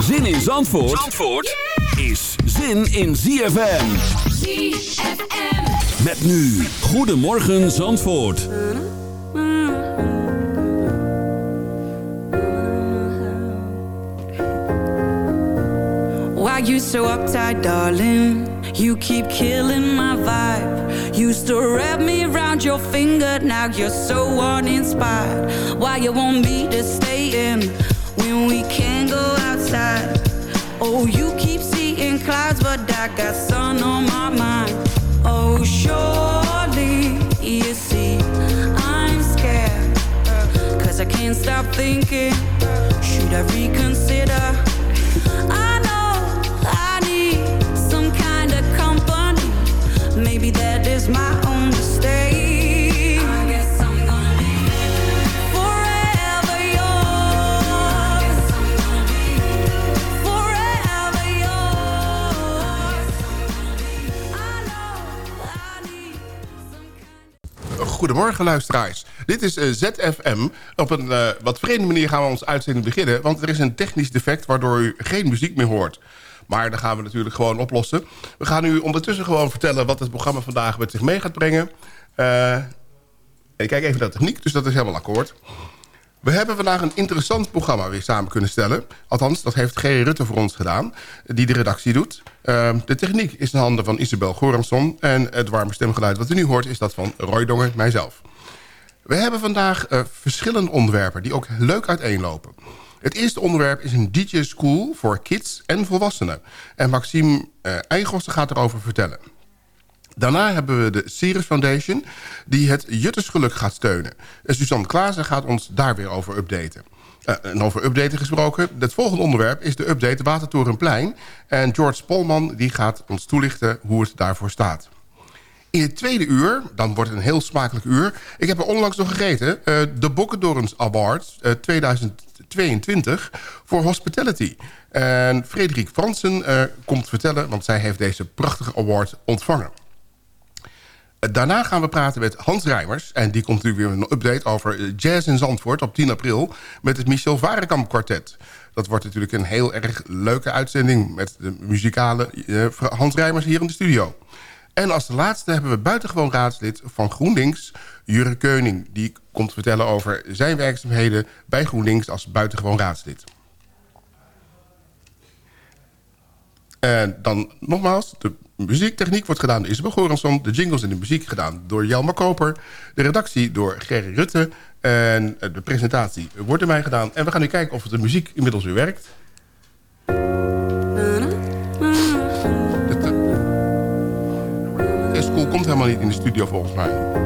Zin in Zandvoort, Zandvoort is zin in ZFM. ZFM. Met nu, Goedemorgen Zandvoort. Why you so uptight, darling? You keep killing my vibe. Used to wrap me around your finger, now you're so uninspired. Why you want me to stay in when we can't go outside? Oh, you keep seeing clouds, but I got sun on my mind. Oh, surely you see I'm scared. Cause I can't stop thinking, should I reconsider? I know I need some kind of company. Maybe that is my Goedemorgen luisteraars. Dit is eh, ZFM. Op een eh, wat vreemde manier gaan we ons uitzending beginnen... want er is een technisch defect waardoor u geen muziek meer hoort. Maar dat gaan we natuurlijk gewoon oplossen. We gaan u ondertussen gewoon vertellen wat het programma vandaag met zich mee gaat brengen. Eh, ik kijk even naar de techniek, dus dat is helemaal akkoord. We hebben vandaag een interessant programma weer samen kunnen stellen. Althans, dat heeft G. Rutte voor ons gedaan, die de redactie doet. Uh, de techniek is in handen van Isabel Goramson... en het warme stemgeluid wat u nu hoort is dat van Roy Dongen, mijzelf. We hebben vandaag uh, verschillende onderwerpen die ook leuk uiteenlopen. Het eerste onderwerp is een DJ School voor kids en volwassenen. En Maxime uh, gaat erover vertellen. Daarna hebben we de Ceres Foundation... die het Juttersgeluk gaat steunen. En Suzanne Klaassen gaat ons daar weer over updaten. Uh, en over updaten gesproken. Het volgende onderwerp is de update Watertorenplein. En George Polman die gaat ons toelichten hoe het daarvoor staat. In het tweede uur, dan wordt het een heel smakelijk uur... ik heb er onlangs nog gegeten... Uh, de Bokkendorens Awards uh, 2022 voor Hospitality. En Frederik Fransen komt vertellen... want zij heeft deze prachtige award ontvangen. Daarna gaan we praten met Hans Rijmers. En die komt natuurlijk weer een update over jazz in Zandvoort op 10 april... met het Michel Varenkamp kwartet. Dat wordt natuurlijk een heel erg leuke uitzending... met de muzikale uh, Hans Rijmers hier in de studio. En als de laatste hebben we buitengewoon raadslid van GroenLinks... Jure Keuning. Die komt vertellen over zijn werkzaamheden bij GroenLinks als buitengewoon raadslid. En dan nogmaals, de muziektechniek wordt gedaan door Isabel Goransson. De jingles en de muziek gedaan door Jelmer Koper. De redactie door Gerry Rutte. En de presentatie wordt door mij gedaan. En we gaan nu kijken of de muziek inmiddels weer werkt. School komt helemaal niet in de studio volgens mij.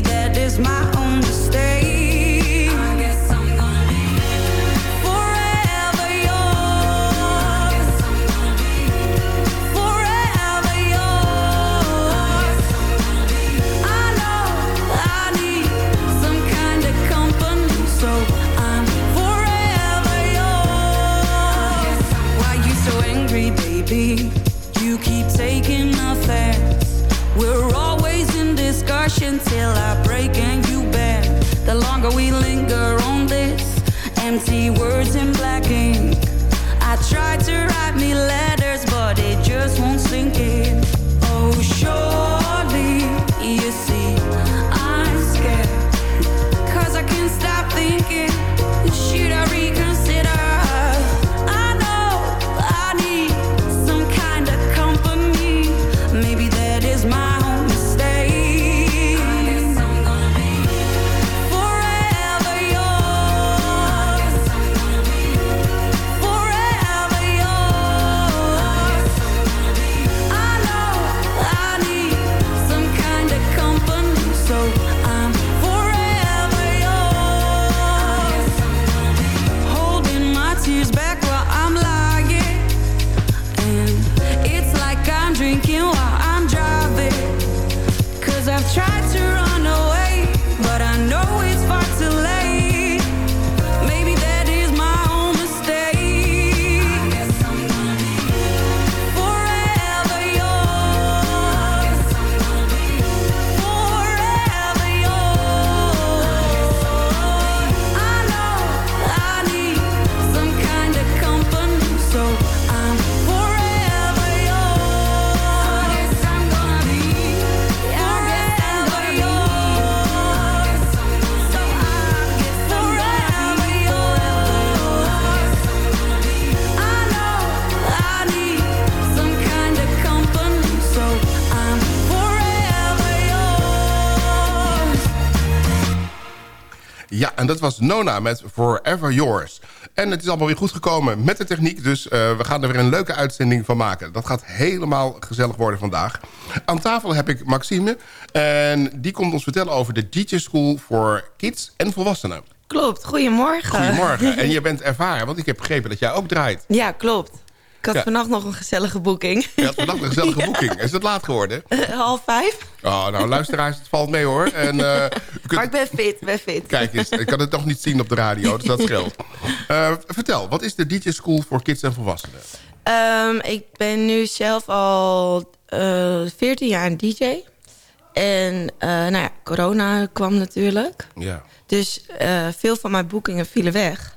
That is my words in was Nona met Forever Yours. En het is allemaal weer goed gekomen met de techniek. Dus eh, we gaan er weer een leuke uitzending van maken. Dat gaat helemaal gezellig worden vandaag. Aan tafel heb ik Maxime. En die komt ons vertellen over de DJ School voor kids en volwassenen. Klopt, goedemorgen. Goedemorgen. En je bent ervaren, want ik heb begrepen dat jij ook draait. Ja, klopt. Ik had Ja. vannacht nog een gezellige boeking. Je had vandaag een gezellige boeking. Is het laat geworden? Half vijf. Oh, nou, luisteraars, het valt mee hoor. En, eh, kunt- Maar ik ben fit, ben fit. Kijk eens, ik kan het nog niet zien op de radio, dus dat scheelt. Eh, vertel, wat is de DJ School voor kids en volwassenen? Ehm, ik ben nu zelf al eh 14 jaar een DJ. En eh, nou ja, corona kwam natuurlijk. Ja. Dus eh, veel van mijn boekingen vielen weg.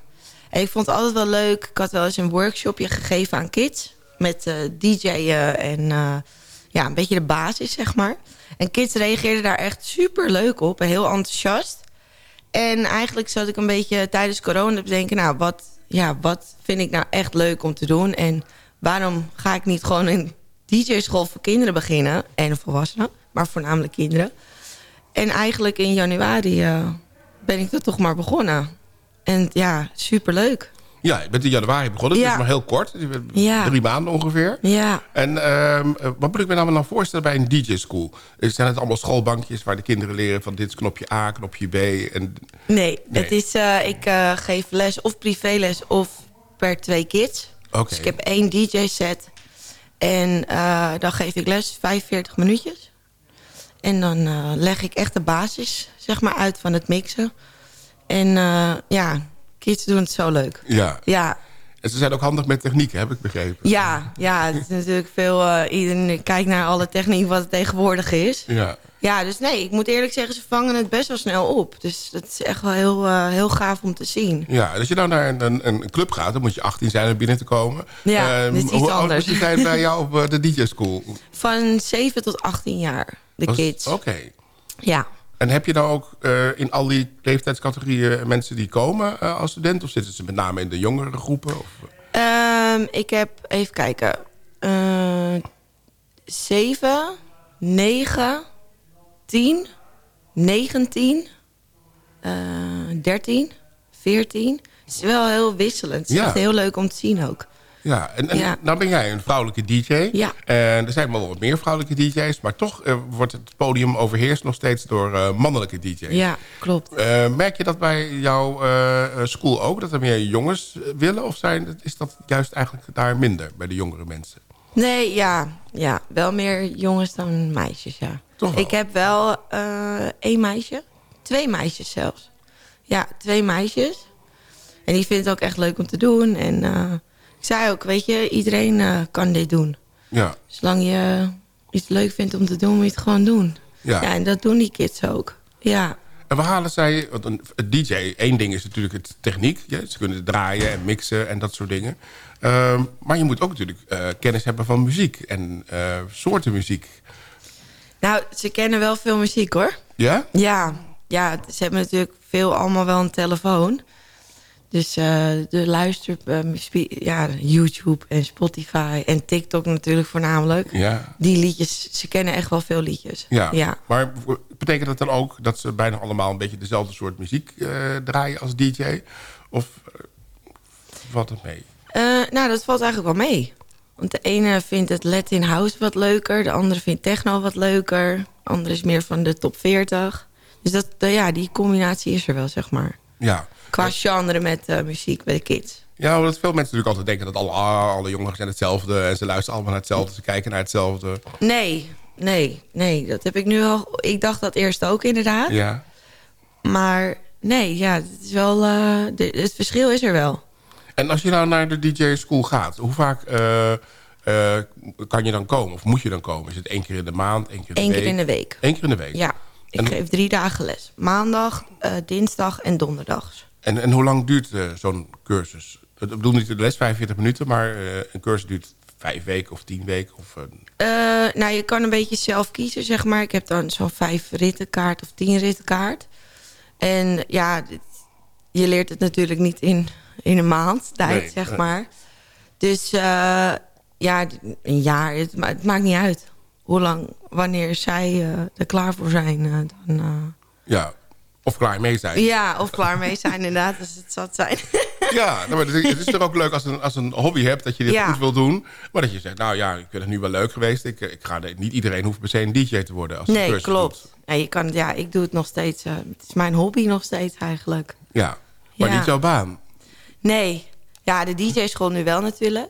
En ik vond het altijd wel leuk. Ik had wel eens een workshopje gegeven aan kids. Met eh DJ'en en eh, ja, een beetje de basis, zeg maar. En kids reageerden daar echt super leuk op. En heel enthousiast. En eigenlijk zat ik een beetje tijdens corona te denken... nou, wat, ja, wat vind ik nou echt leuk om te doen? En waarom ga ik niet gewoon een DJ-school voor kinderen beginnen? En volwassenen, maar voornamelijk kinderen. En eigenlijk in januari eh, ben ik dat toch maar begonnen. En ja, superleuk. Ja, je bent in januari begonnen, dus Ja. maar heel kort. Ja. Drie maanden ongeveer. Ja, En ehm, eh, wat moet ik me nou nou voorstellen bij een DJ-school? Zijn het allemaal schoolbankjes waar de kinderen leren van dit is knopje A, knopje B? En, nee. Nee. Het is, eh, ik eh, geef les of privéles of per twee kids. Oké. Dus ik heb één DJ-set. En eh, dan geef ik les 45 minuutjes. En dan eh, leg ik echt de basis zeg maar, uit van het mixen. En eh, ja, kids doen het zo leuk. ja. Ja, En ze zijn ook handig met techniek, heb ik begrepen. ja, ja het is natuurlijk veel... eh, iedereen kijkt naar alle techniek wat het tegenwoordig is. Ja. Ja, dus nee, ik moet eerlijk zeggen, ze vangen het best wel snel op. Dus dat is echt wel heel, eh, heel gaaf om te zien. Ja, als je nou naar een, een, club gaat, dan moet je 18 zijn om binnen te komen. Ja, Ehm, dit is iets hoe oud anders. je zijn bij jou op de DJ-school? Van 7 tot 18 jaar, de Was- kids. Oké. Ja. En heb je dan ook eh, in al die leeftijdscategorieën mensen die komen eh, als student? Of zitten ze met name in de jongere groepen? Of, Ehm, ik heb, even kijken, eh 7, 9, 10, 19, eh 13, 14. Het is wel heel wisselend. Het is Ja. echt heel leuk om te zien ook. Ja, en, en Ja. nou ben jij een vrouwelijke DJ. Ja. En er zijn wel wat meer vrouwelijke DJ's. Maar toch eh, wordt het podium overheerst nog steeds door eh, mannelijke DJ's. Ja, klopt. Eh, merk je dat bij jouw school ook? Dat er meer jongens willen? Of zijn, is dat juist eigenlijk daar minder bij de jongere mensen? Nee, ja, ja, wel meer jongens dan meisjes, ja. Toch wel? Ik heb wel één meisje, twee meisjes zelfs. Ja, twee meisjes. En die vindt het ook echt leuk om te doen. En ik zei ook, weet je, iedereen eh, kan dit doen. Ja. Zolang je iets leuk vindt om te doen, moet je het gewoon doen. Ja. Ja, en dat doen die kids ook. Ja, En waar halen zij... Want een, een DJ, één ding is natuurlijk het techniek. Ja, ze kunnen draaien en mixen en dat soort dingen. Ehm, maar je moet ook natuurlijk eh, kennis hebben van muziek. En eh, soorten muziek. nou, ze kennen wel veel muziek hoor. Ja? Ja, ja, ze hebben natuurlijk veel allemaal wel een telefoon. Dus eh, de luister, eh, spe- ja, YouTube en Spotify en TikTok natuurlijk voornamelijk. Ja. Die liedjes, ze kennen echt wel veel liedjes. Ja. ja. Maar betekent dat dan ook dat ze bijna allemaal een beetje dezelfde soort muziek eh, draaien als DJ? Of eh, valt het mee? Nou, dat valt eigenlijk wel mee. Want de ene vindt het Latin House wat leuker. De andere vindt techno wat leuker. De andere is meer van de top 40. Dus dat, ja, die combinatie is er wel, zeg maar. Ja. Qua genre met eh, muziek bij de kids. Ja, omdat veel mensen natuurlijk altijd denken dat alle, alle jongeren zijn hetzelfde. En ze luisteren allemaal naar hetzelfde. Ze kijken naar hetzelfde. Nee, nee, nee. Dat heb ik nu al... Ik dacht dat eerst ook inderdaad. Ja. Maar nee, ja, het, is wel, eh, de- het verschil is er wel. En als je nou naar de DJ school gaat, hoe vaak eh, kan je dan komen? Of moet je dan komen? Is het één keer in de maand, één keer in de Eén week? keer in de week. Eén keer in de week? Ja, ik En- geef drie dagen les. Maandag, dinsdag en donderdags. En, en hoe lang duurt eh, zo'n cursus? Ik bedoel niet de les 45 minuten, maar eh, een cursus duurt vijf weken of tien weken? Of, eh, nou, je kan een beetje zelf kiezen, zeg maar. Ik heb dan zo'n vijf rittenkaart of tien rittenkaart. En ja, dit- je leert het natuurlijk niet in, in een maand tijd, Nee, zeg maar. Dus ja, een jaar, het, ma- het maakt niet uit. Hoe lang, wanneer zij er klaar voor zijn, dan... ja. Of klaar mee zijn. Ja, of klaar mee zijn inderdaad, als het zat zijn. Ja, nou, maar het is, toch ook leuk als een, als een hobby hebt dat je dit Ja. goed wil doen. Maar dat je zegt, nou ja, ik vind het nu wel leuk geweest. Ik, ik ga, niet iedereen hoeft per se een DJ te worden. Als Nee, klopt. Ja, je kan, ja, ik doe het nog steeds. eh, het is mijn hobby nog steeds eigenlijk. Ja, maar Ja. niet jouw baan. Nee, ja, de DJ-school nu wel natuurlijk.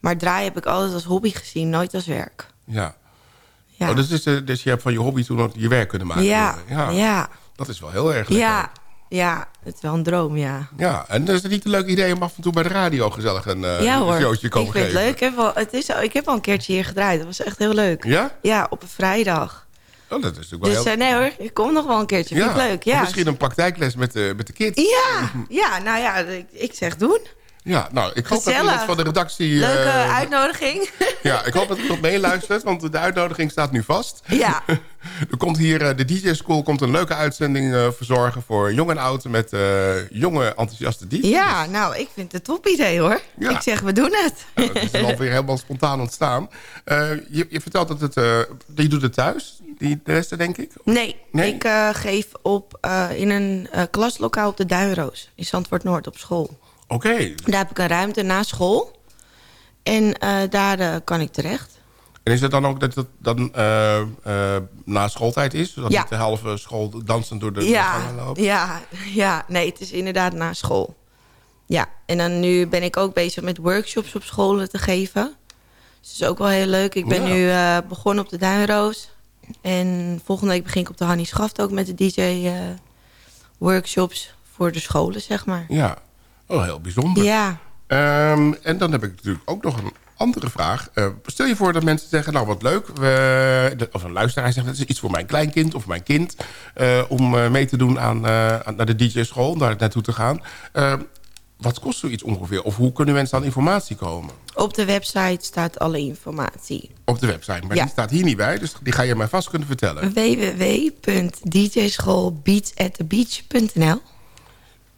Maar draaien heb ik altijd als hobby gezien, nooit als werk. Ja. Ja, Oh, dus, is, eh, dus je hebt van je hobby toen ook je werk kunnen maken. ja, ja. ja, Dat is wel heel erg lekker. ja, ja, het is wel een droom, ja. Ja, en is het niet een leuk idee om af en toe bij de radio gezellig een, eh ja een hoor, showtje ik komen vind het geven? leuk. Ik heb, al, het is, ik heb al een keertje hier gedraaid, dat was echt heel leuk. Ja? Ja, op een vrijdag. Oh, dat is natuurlijk wel Dus heel... eh, nee hoor, ik kom nog wel een keertje, vind ik leuk. Of Ja, misschien een praktijkles met de, met de kids. ja, ja, nou ja, ik, ik zeg doen. Ja, nou, ik hoop dat Gezellig. iemand van de redactie... Leuke eh, uitnodiging. Ja, ik hoop dat iemand meeluistert, want de uitnodiging staat nu vast. ja, Er komt hier, eh, de DJ School komt een leuke uitzending eh, verzorgen... voor jong en oud met jonge enthousiaste DJ's. ja, nou, ik vind het een top idee hoor. Ja. Ik zeg, we doen het. Nou, dat is dan weer helemaal spontaan ontstaan. Je, je vertelt dat het, je doet het thuis, die, de rest denk ik? Nee, Nee? ik geef op in een klaslokaal op de Duinroos. In Zandvoort Noord op school. Oké. Daar heb ik een ruimte na school. En eh, daar eh, kan ik terecht. En is het dan ook dat het dan eh, na schooltijd is? Zodat Ja. niet de halve school dansend door de Ja, gangen loopt? ja, ja, nee, het is inderdaad na school. Ja, en dan nu ben ik ook bezig met workshops op scholen te geven. Dus dat is ook wel heel leuk. Ik ben Ja. nu begonnen op de Duinroos. En volgende week begin ik op de Hannie Schaft ook met de DJ-workshops voor de scholen, zeg maar. Ja. Oh, heel bijzonder. Ja, Ehm, en dan heb ik natuurlijk ook nog een andere vraag. Eh, stel je voor dat mensen zeggen, nou wat leuk. We, de- of een luisteraar zegt, dat is iets voor mijn kleinkind of mijn kind. eh, om eh, mee te doen aan, aan- naar de DJ-school, daar naartoe te gaan. Eh, wat kost zoiets ongeveer? Of hoe kunnen mensen aan informatie komen? op de website staat alle informatie. Op de website. Maar Ja. die staat hier niet bij, dus die ga je mij vast kunnen vertellen. www.djschoolbeatsatthebeach.nl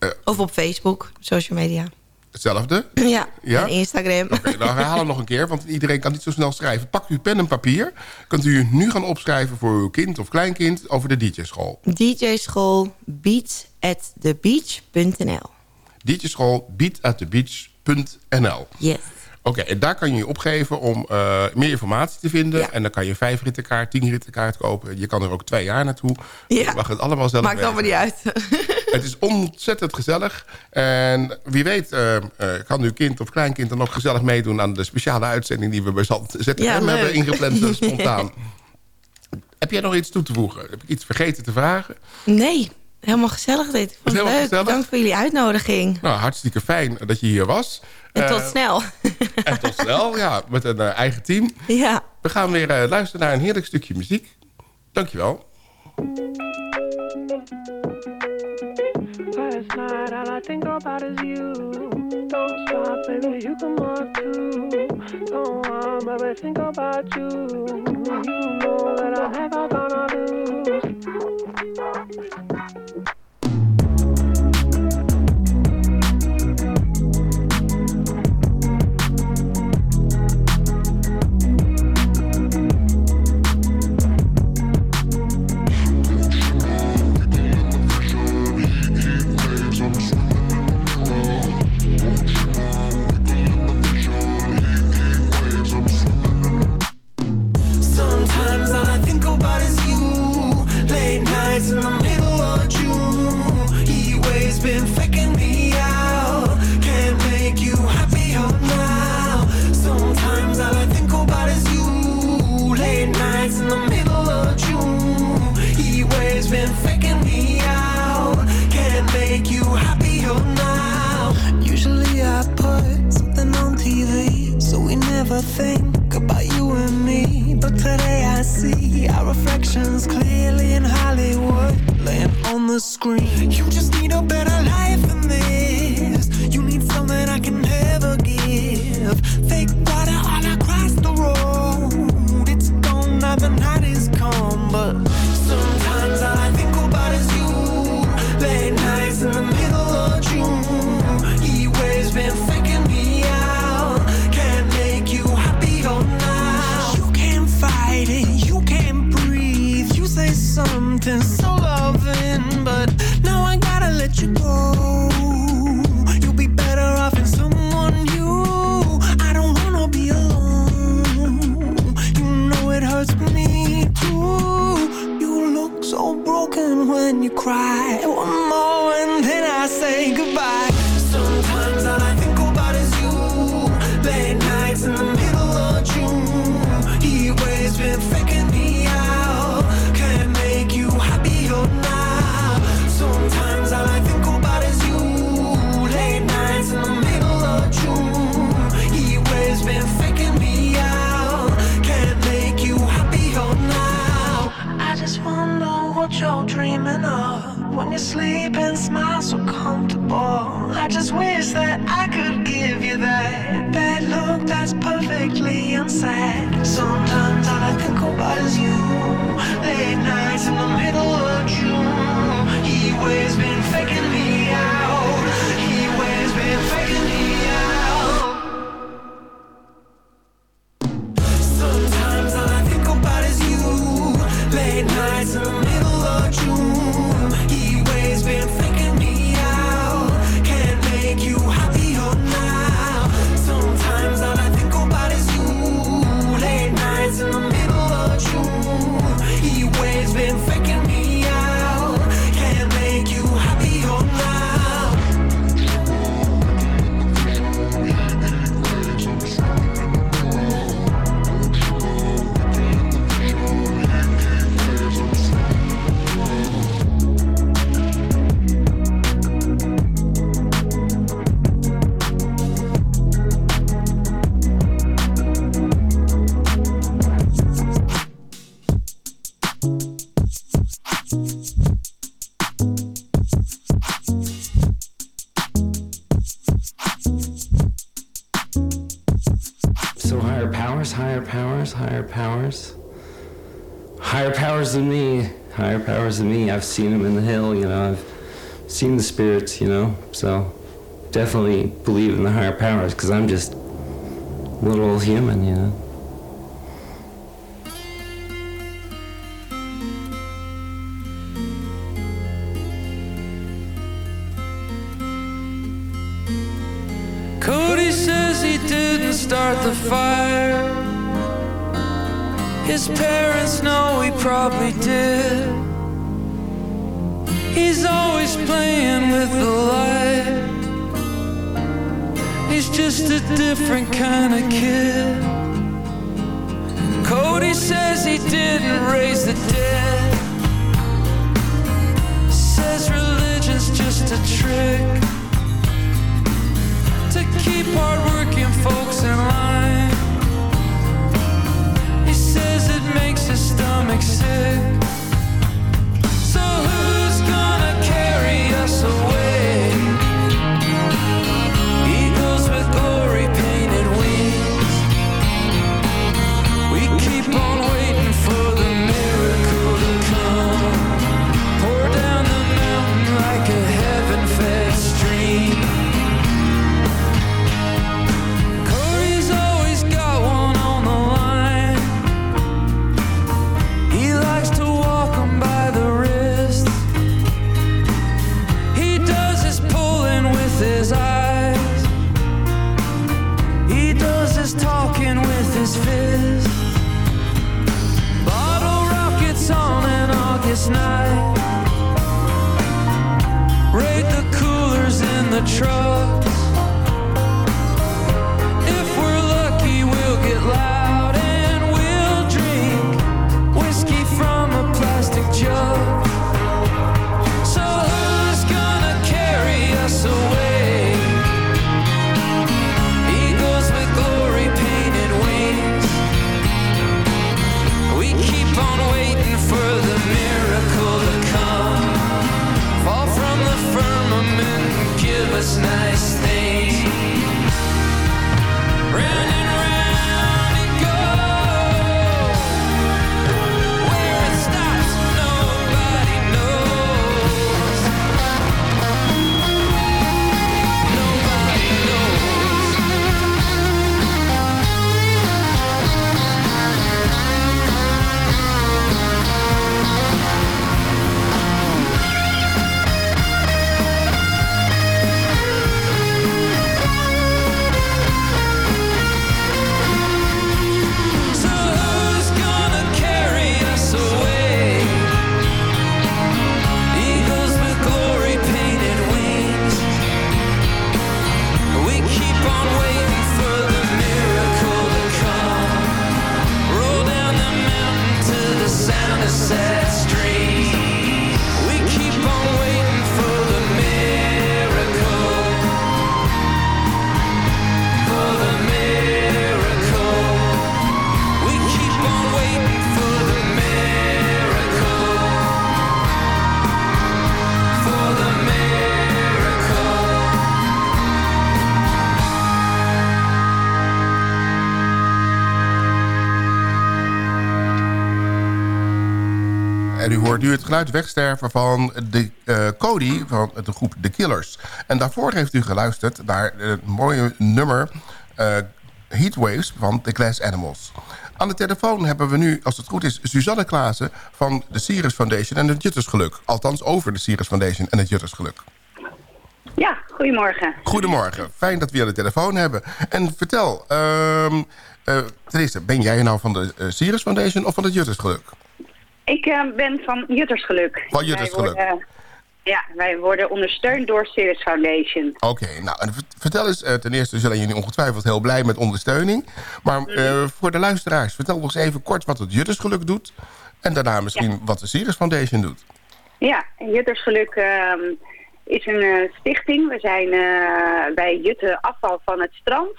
Eh. Of op Facebook, social media. Hetzelfde? Ja, Ja? en Instagram. Oké, dan herhalen we nog een keer, want iedereen kan niet zo snel schrijven. Pak uw pen en papier. Kunt u nu gaan opschrijven voor uw kind of kleinkind over de DJ-school. djschool beatsatthebeach.nl DJ-school beatatthebeach.nl Yes. Oké, en daar kan je je opgeven om eh, meer informatie te vinden. Ja. En dan kan je vijf rittenkaart, tien rittenkaart kopen. Je kan er ook twee jaar naartoe. Ja. Je mag het allemaal zelf Maakt allemaal niet uit. Het is ontzettend gezellig. En wie weet eh, eh, kan uw kind of kleinkind dan ook gezellig meedoen... aan de speciale uitzending die we bij Zand- ZFM Ja, hebben ingepland spontaan. Heb jij nog iets toe te voegen? Heb ik iets vergeten te vragen? Nee, helemaal gezellig dit. Ik vond het leuk. gezellig. Dank voor jullie uitnodiging. Nou, hartstikke fijn dat je hier was. En tot Eh, snel. En tot snel, ja, met een eh, eigen team. ja. We gaan weer eh, luisteren naar een heerlijk stukje muziek. Dankjewel. Last night, all I think about is you. Don't stop, baby, you come on too. Don't want, baby, think about you. You know that I'm never gonna lose. Think about you and me. But today I see our reflections clearly in Hollywood, laying on the screen. You just need a better life than this. You need something I can never give. Fake fight it, you can't breathe. You say something so Of than me. I've seen them in the hill, you know, I've seen the spirits, you know, so definitely believe in the higher powers because I'm just little human, you know. Cody says he didn't start the fire. His parents know he probably did. He's always playing with the light. He's just a different kind of kid. Cody says he didn't raise the dead. Says religion's just a trick to keep hardworking folks in line. He says it makes his stomach sick. carry us away. Nu het geluid wegsterven van de eh, Cody van de groep The Killers. En daarvoor heeft u geluisterd naar het mooie nummer eh, Heatwaves van The Glass Animals. Aan de telefoon hebben we nu, als het goed is, Suzanne Klaassen van de Sirius Foundation en het Juttersgeluk. Althans, over de Sirius Foundation en het Juttersgeluk. Ja, goedemorgen. Goedemorgen, fijn dat we je aan de telefoon hebben. En vertel, ehm eh, ten eerste, ben jij nou van de Sirius Foundation of van het Juttersgeluk? Ik eh, ben van Juttersgeluk. Van Juttersgeluk. Wij worden, ja, wij worden ondersteund door Sirius Foundation. Oké, nou, vertel eens, eh, ten eerste zijn jullie ongetwijfeld heel blij met ondersteuning. Maar eh, voor de luisteraars, vertel nog eens even kort wat het Juttersgeluk doet. En daarna misschien wat de Sirius Foundation doet. Ja, Juttersgeluk ehm, is een eh, stichting. We zijn eh, bij Jutten afval van het strand.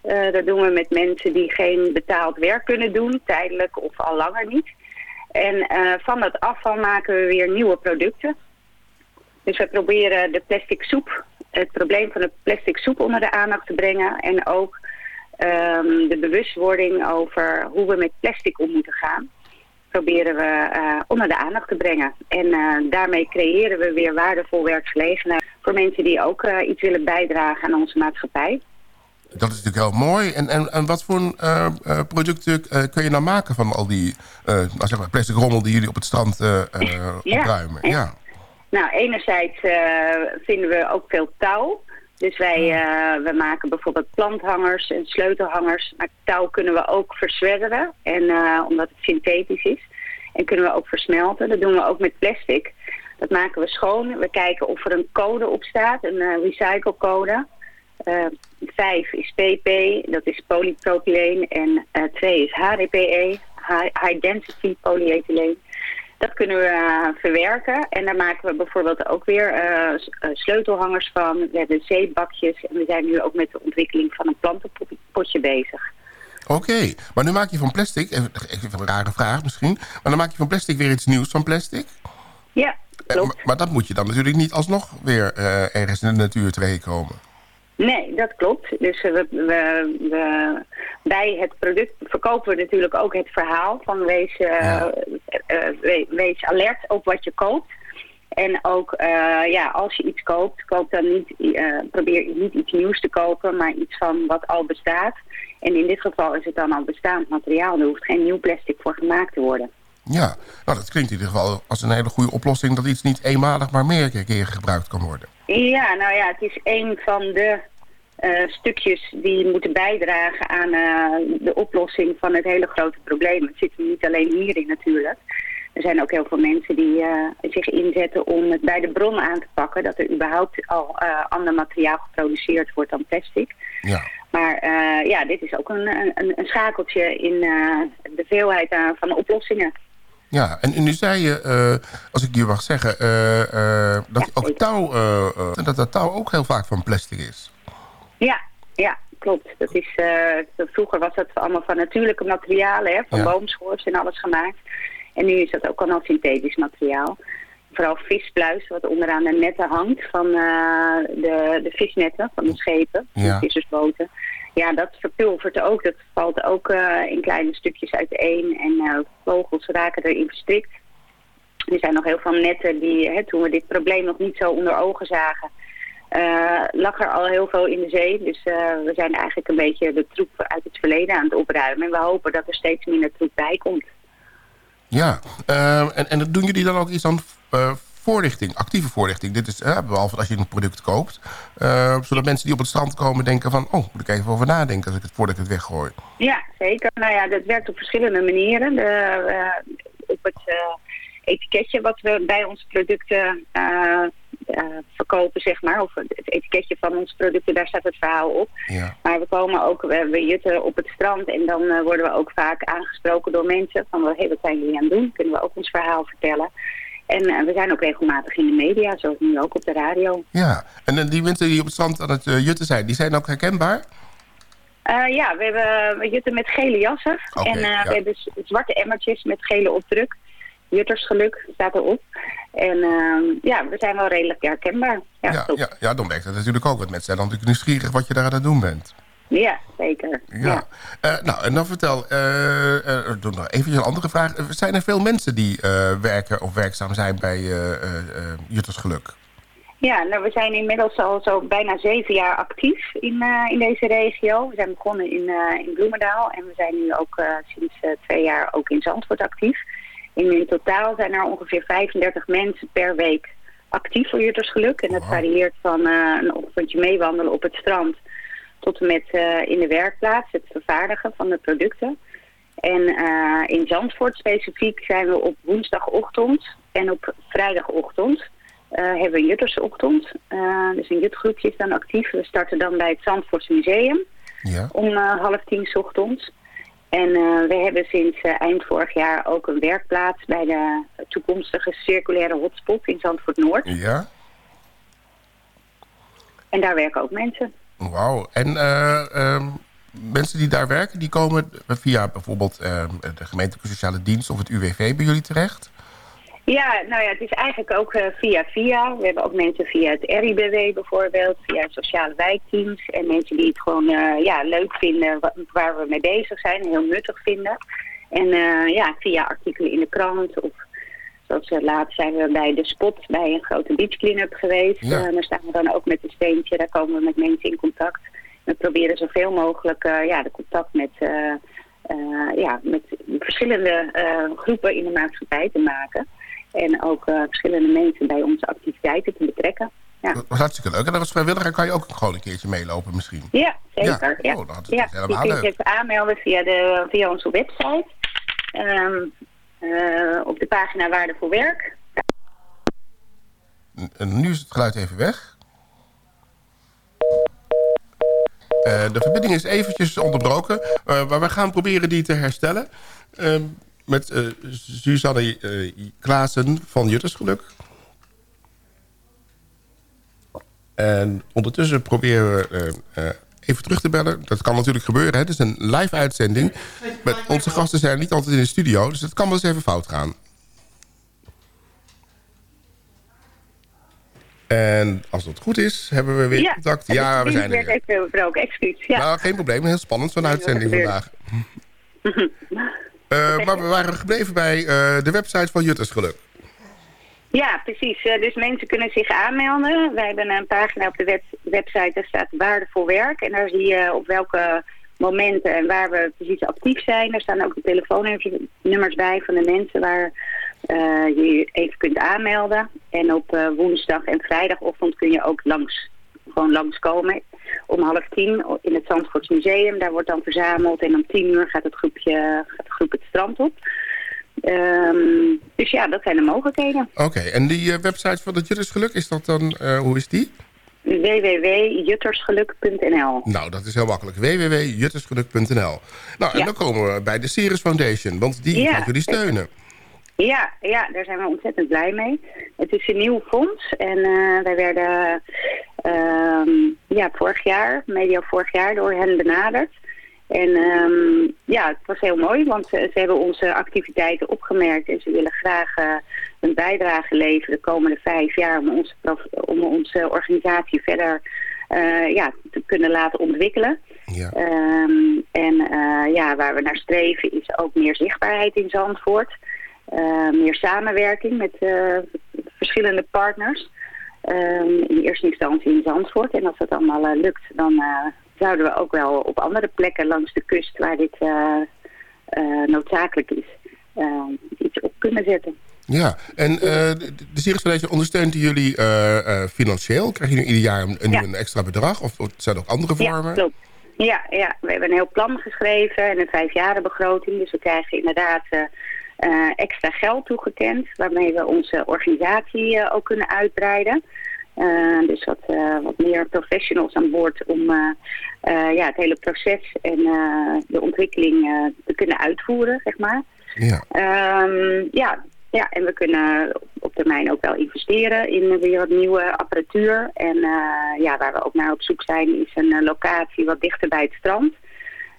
Eh, dat doen we met mensen die geen betaald werk kunnen doen, tijdelijk of al langer niet. En eh, van dat afval maken we weer nieuwe producten. Dus we proberen de plastic soep, het probleem van de plastic soep onder de aandacht te brengen. En ook ehm, de bewustwording over hoe we met plastic om moeten gaan. Proberen we eh, onder de aandacht te brengen. En eh, daarmee creëren we weer waardevol werkgelegenheid voor mensen die ook iets willen bijdragen aan onze maatschappij. Dat is natuurlijk heel mooi. En, en, en wat voor eh, eh, producten eh, kun je nou maken van al die nou zeg maar plastic rommel die jullie op het strand Ja. opruimen? Ja. Nou, enerzijds vinden we ook veel touw. Dus wij eh, we maken bijvoorbeeld planthangers en sleutelhangers. Maar touw kunnen we ook verzwedderen, en, omdat het synthetisch is. En kunnen we ook versmelten. Dat doen we ook met plastic. Dat maken we schoon. We kijken of er een code op staat, een recyclecode. Eh vijf is PP, dat is polypropyleen. En eh, twee is HDPE, high, density polyethyleen. Dat kunnen we eh, verwerken. En daar maken we bijvoorbeeld ook weer sleutelhangers van. We hebben zeepbakjes. En we zijn nu ook met de ontwikkeling van een plantenpotje bezig. Oké, maar nu maak je van plastic, even, even een rare vraag misschien... maar dan maak je van plastic weer iets nieuws van plastic? Ja, klopt. maar, maar dat moet je dan natuurlijk niet alsnog weer ergens in de natuur tegenkomen. Nee, dat klopt. Dus eh, we, we, we, bij het product verkopen we natuurlijk ook het verhaal van wees, eh, Ja. eh, we- wees alert op wat je koopt. En ook, ja, als je iets koopt, koop dan niet, probeer niet iets nieuws te kopen, maar iets van wat al bestaat. En in dit geval is het dan al bestaand materiaal. Er hoeft geen nieuw plastic voor gemaakt te worden. Ja, nou dat klinkt in ieder geval als een hele goede oplossing... dat iets niet eenmalig, maar meerdere keren gebruikt kan worden. Ja, nou ja, het is een van de eh, stukjes die moeten bijdragen aan eh, de oplossing van het hele grote probleem. Het zit niet alleen hierin natuurlijk. Er zijn ook heel veel mensen die eh, zich inzetten om het bij de bron aan te pakken. Dat er überhaupt al ander materiaal geproduceerd wordt dan plastic. Ja. Maar ja, dit is ook een, een, een schakeltje in de veelheid aan- van oplossingen. Ja, en, nu zei je, eh, als ik je mag zeggen, eh, eh, dat ook touw, dat dat touw ook heel vaak van plastic is. Ja, ja, klopt. Dat is, vroeger was dat allemaal van natuurlijke materialen, hè, van Ja. boomschors en alles gemaakt. En nu is dat ook allemaal synthetisch materiaal. Vooral vispluis, wat onderaan de netten hangt van de, de visnetten van de schepen, Ja. de vissersboten. Ja, dat verpulvert ook. Dat valt ook eh, in kleine stukjes uiteen en eh, vogels raken erin verstrikt. Er zijn nog heel veel netten die, hè, toen we dit probleem nog niet zo onder ogen zagen, eh, lag er al heel veel in de zee. Dus we zijn eigenlijk een beetje de troep uit het verleden aan het opruimen. En we hopen dat er steeds minder troep bij komt. Ja, en, en doen jullie dan ook iets aan voorlichting, actieve voorlichting? Dit is, eh, behalve als je een product koopt. eh, zodat mensen die op het strand komen denken van... oh, moet ik even over nadenken als ik het, voordat ik het weggooi. Ja, zeker. Nou ja, dat werkt op verschillende manieren. De, eh, op het eh, etiketje wat we bij onze producten verkopen, zeg maar. Of het etiketje van onze producten, daar staat het verhaal op. Ja. Maar we komen ook, we, we jutten op het strand en dan worden we ook vaak aangesproken door mensen van hey, wat zijn jullie aan het doen? Kunnen we ook ons verhaal vertellen? En eh, we zijn ook regelmatig in de media, zoals nu ook op de radio. Ja, en eh, die mensen die op het strand aan het eh, jutten zijn, die zijn ook herkenbaar? Ja, we, hebben, jutten met gele jassen. En ja. we hebben zwarte emmertjes met gele opdruk. Juttersgeluk staat erop. En ehm, ja, we zijn wel redelijk herkenbaar. Ja, Ja, ja, ja, dan werkt het natuurlijk ook. Want mensen zijn dan natuurlijk nieuwsgierig wat je daar aan het doen bent. Ja, zeker. Ja. Eh, nou, en dan vertel, eh, doe nog even een andere vraag. Zijn er veel mensen die werken of werkzaam zijn bij Jutters Geluk? Ja, nou, we zijn inmiddels al zo bijna zeven jaar actief in, in deze regio. We zijn begonnen in, in Bloemendaal en we zijn nu ook sinds twee jaar ook in Zandvoort actief. In, in totaal zijn er ongeveer 35 mensen per week actief voor Juttersgeluk. En dat varieert van een ochtendje meewandelen op het strand tot en met eh, in de werkplaats, het vervaardigen van de producten. En eh, in Zandvoort specifiek zijn we op woensdagochtend en op vrijdagochtend eh, hebben we een juttersochtend. Dus een jutgroepje is dan actief. We starten dan bij het Zandvoorts Museum Ja. om half tien ochtends. En we hebben sinds eind vorig jaar ook een werkplaats bij de toekomstige circulaire hotspot in Zandvoort Noord. Ja? En daar werken ook mensen. Wauw. En ehm, mensen die daar werken, die komen via bijvoorbeeld ehm, de gemeentelijke sociale dienst of het UWV bij jullie terecht? Ja, nou ja, het is eigenlijk ook eh, via via. We hebben ook mensen via het RIBW bijvoorbeeld, via sociale wijkteams. En mensen die het gewoon eh, ja, leuk vinden wa- waar we mee bezig zijn, heel nuttig vinden. En ja, via artikelen in de krant of zoals uh, laatst zijn we bij de Spot bij een grote beach clean-up geweest. Ja. Eh, daar staan we dan ook met een steentje, daar komen we met mensen in contact. We proberen zoveel mogelijk eh, ja, de contact met, eh, eh, ja, met verschillende eh, groepen in de maatschappij te maken. En ook eh, verschillende mensen bij onze activiteiten te betrekken. Ja, Dat was hartstikke leuk. En als vrijwilliger kan je ook gewoon een keertje meelopen misschien. ja zeker. Ja. Ja, Oh, dat is ja. je kunt leuk. je even aanmelden via, de, via onze website. Eh, op de pagina Waarde voor Werk. En nu is het geluid even weg. Eh, de verbinding is eventjes onderbroken. eh, maar we gaan proberen die te herstellen. Ehm, met eh, Suzanne eh, Klaassen van Juttersgeluk. En ondertussen proberen we eh, eh, even terug te bellen. Dat kan natuurlijk gebeuren. Hè? Het is een live uitzending. Met onze gasten zijn niet altijd in de studio. Dus het kan wel eens even fout gaan. En als dat goed is, hebben we weer ja, contact. Ja, we zijn er weer. even excuus. Ja. Nou, geen probleem. Heel spannend, zo'n uitzending vandaag. Eh, maar we waren gebleven bij eh, de website van Juttersgeluk. Ja, precies. Eh, dus mensen kunnen zich aanmelden. Wij hebben een pagina op de web website, daar staat waarde voor werk. En daar zie je op welke momenten en waar we precies actief zijn. Daar staan ook de telefoonnummers bij van de mensen waar eh, je je even kunt aanmelden. En op eh, woensdag en vrijdagochtend kun je ook langs, gewoon langskomen. Om half tien in het Zandvoorts Museum. Daar wordt dan verzameld. En om tien uur gaat het, groepje, gaat de groep het strand op. Ehm, dus ja, dat zijn de mogelijkheden. Oké, en die eh, website van het Juttersgeluk, is dat dan, eh, hoe is die? www.juttersgeluk.nl Nou, dat is heel makkelijk. www.juttersgeluk.nl Nou, en Ja. dan komen we bij de Ceres Foundation, want die Ja, gaat jullie steunen. Ja, ja, daar zijn we ontzettend blij mee. Het is een nieuw fonds en eh, wij werden ehm, ja, vorig jaar, medio vorig jaar, door hen benaderd. En ehm, ja, het was heel mooi, want ze, ze hebben onze activiteiten opgemerkt en ze willen graag eh, een bijdrage leveren de komende vijf jaar om onze, om onze organisatie verder eh, ja, te kunnen laten ontwikkelen. Ja. Ehm, en eh, ja, waar we naar streven is ook meer zichtbaarheid in Zandvoort. Meer samenwerking met verschillende partners. Ehm, in eerste instantie in Zandvoort. En als dat allemaal lukt, dan zouden we ook wel op andere plekken langs de kust waar dit eh, eh, noodzakelijk is, eh, iets op kunnen zetten. Ja, en eh, de, Foundation ondersteunt jullie financieel? Krijg je nu ieder jaar een, een, Ja. een extra bedrag? Of, of zijn er ook andere Ja, vormen? klopt. Ja, ja, we hebben een heel plan geschreven en een vijfjarenbegroting. Dus we krijgen inderdaad extra geld toegekend... waarmee we onze organisatie ook kunnen uitbreiden. Eh, dus wat, eh, wat meer professionals aan boord om eh, ja, het hele proces en de ontwikkeling te kunnen uitvoeren, zeg maar. Ja. Ehm, ja, ja, en we kunnen op termijn ook wel investeren in weer wat nieuwe apparatuur. En ja, waar we ook naar op zoek zijn is een locatie wat dichter bij het strand.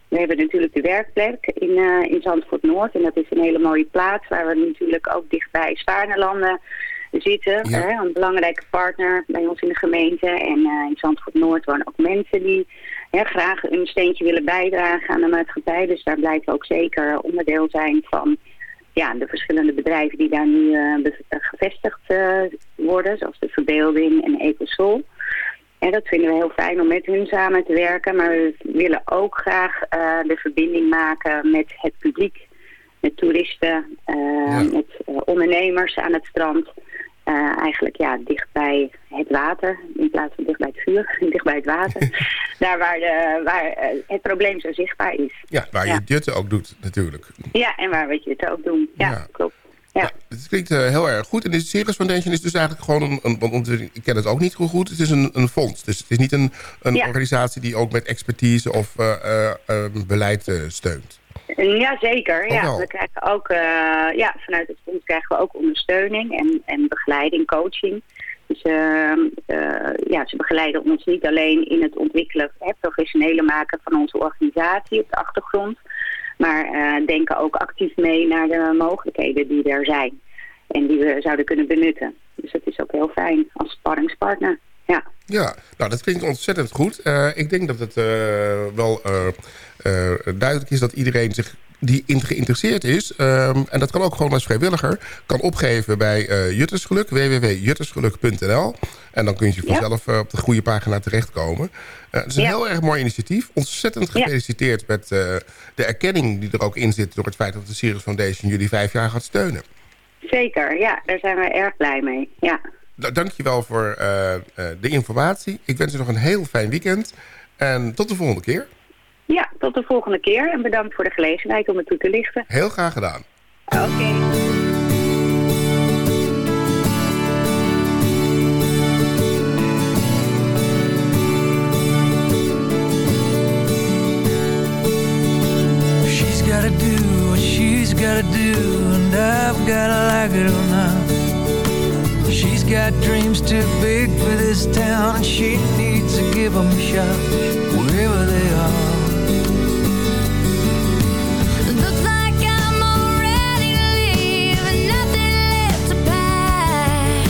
We hebben natuurlijk de werkplek in, in Zandvoort Noord. En dat is een hele mooie plaats waar we natuurlijk ook dichtbij Spaarnelanden zitten. Ja. Hè, een belangrijke partner bij ons in de gemeente. En eh, in Zandvoort Noord wonen ook mensen die hè, graag een steentje willen bijdragen aan de maatschappij. Dus daar blijven we ook zeker onderdeel zijn van ja, de verschillende bedrijven die daar nu eh, eh, gevestigd worden. Zoals de Verbeelding en Ecosol. En dat vinden we heel fijn om met hun samen te werken. Maar we willen ook graag de verbinding maken met het publiek. Met toeristen, met ondernemers aan het strand. Eh, eigenlijk ja, dicht bij het water. In plaats van dicht bij het vuur. dicht bij het water. Daar waar, de, waar eh, het probleem zo zichtbaar is. Ja, waar je het jutten ook doet natuurlijk. Ja, en waar we het ook doen. Ja, Ja. klopt. Ja. Het klinkt eh, heel erg goed. En de Cirrus Foundation is dus eigenlijk gewoon een... want ik ken het ook niet goed. Het is een, een fonds. Dus het is niet een, een Ja. organisatie die ook met expertise of eh, eh, eh, beleid eh, steunt. Ja, zeker. Oh, Ja. wel. We krijgen ook, eh, ja, vanuit het fonds krijgen we ook ondersteuning en, en begeleiding, coaching. Dus eh, eh, ja, ze begeleiden ons niet alleen in het ontwikkelen, hè, professionele maken van onze organisatie op de achtergrond. Maar eh, denken ook actief mee naar de mogelijkheden die er zijn. En die we zouden kunnen benutten. Dus dat is ook heel fijn als sparringspartner. Ja. Ja, nou dat klinkt ontzettend goed. Eh, ik denk dat het eh, wel eh, duidelijk is dat iedereen zich die in geïnteresseerd is... ehm, en dat kan ook gewoon als vrijwilliger... kan opgeven bij Juttersgeluk, www.juttersgeluk.nl. En dan kun je vanzelf op de goede pagina terechtkomen. Het is een Ja. heel erg mooi initiatief. Ontzettend Ja. gefeliciteerd met de erkenning die er ook in zit... door het feit dat de Sirius Foundation jullie vijf jaar gaat steunen. Zeker, ja, daar zijn we erg blij mee. Ja. Dankjewel voor eh, eh, de informatie. Ik wens u nog een heel fijn weekend. En tot de volgende keer. ja, tot de volgende keer en bedankt voor de gelegenheid om het toe te lichten. Heel graag gedaan. Oké. She's gotta do what she's gotta do, and I've gotta like it or not. She's got dreams too big for this town, and she needs to give 'em a shot wherever they are. Looks like I'm all ready to leave and nothing left to pack.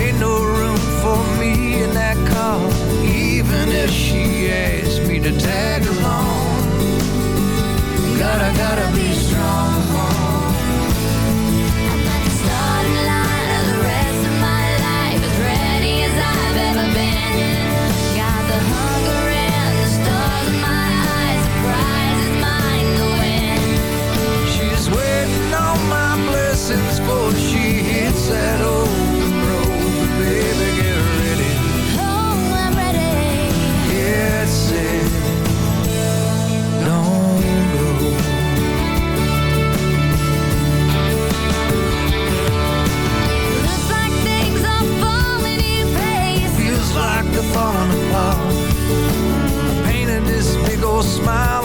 Ain't no room for me in that car, even if she asked me to tag along. Gotta, gotta be smile